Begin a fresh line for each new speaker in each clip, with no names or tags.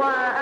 Why?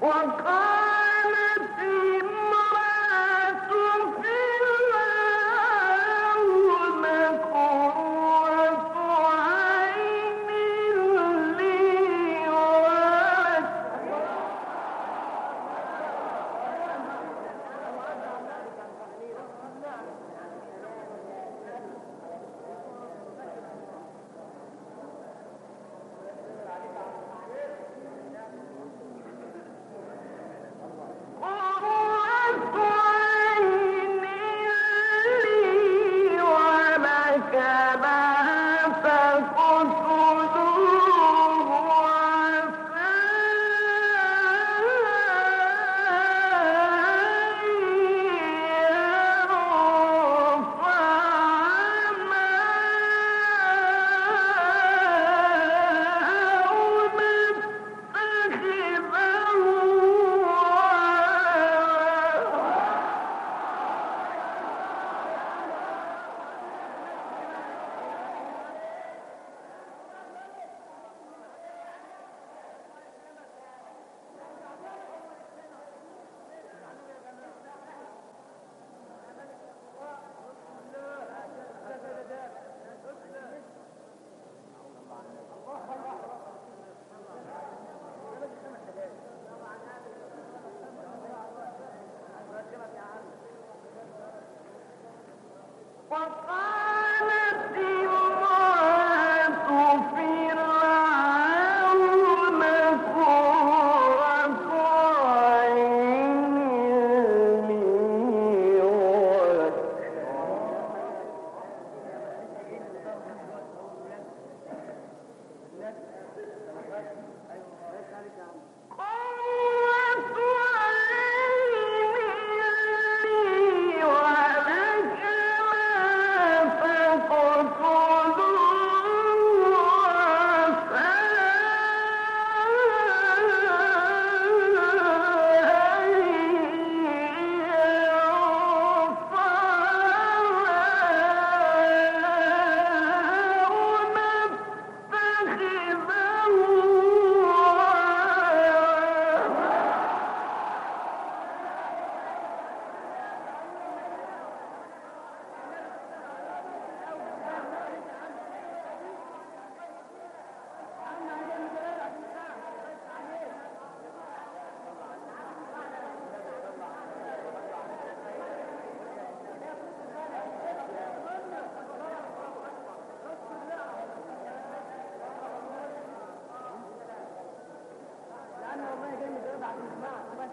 One
ولك ما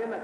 根本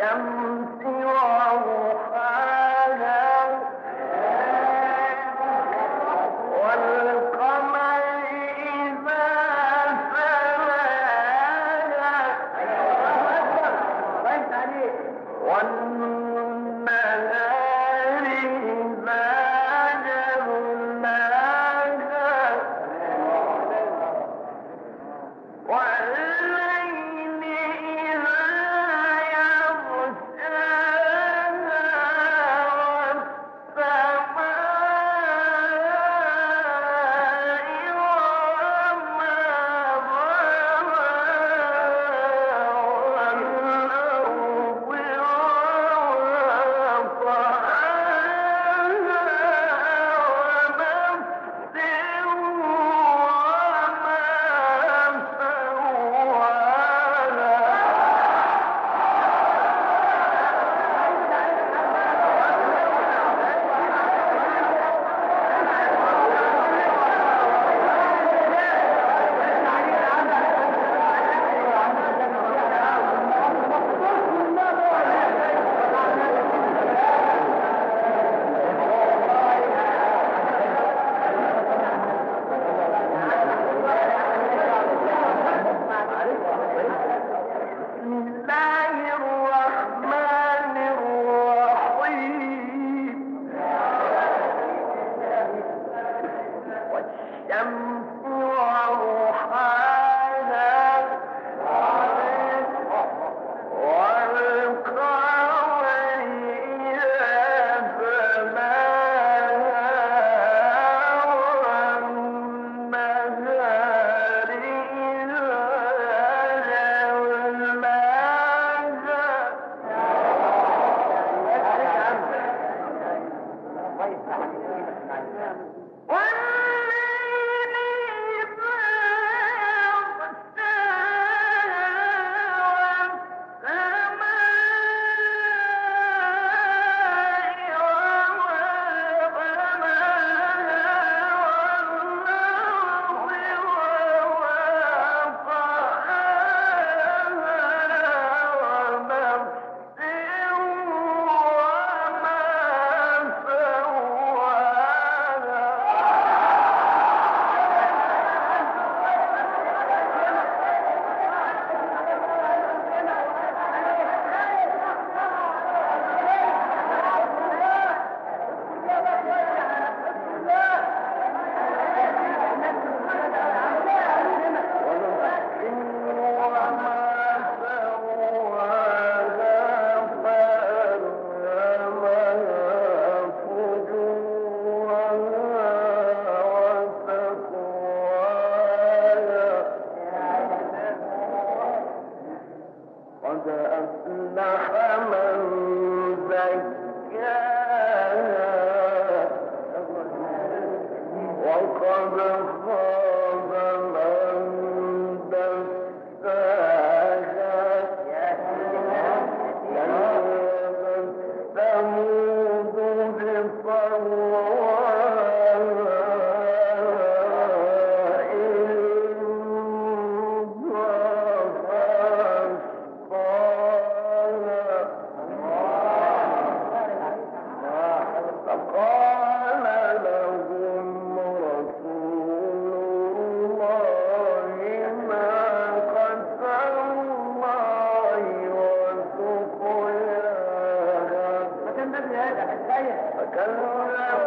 قد أفلح
هذا الآية
كلا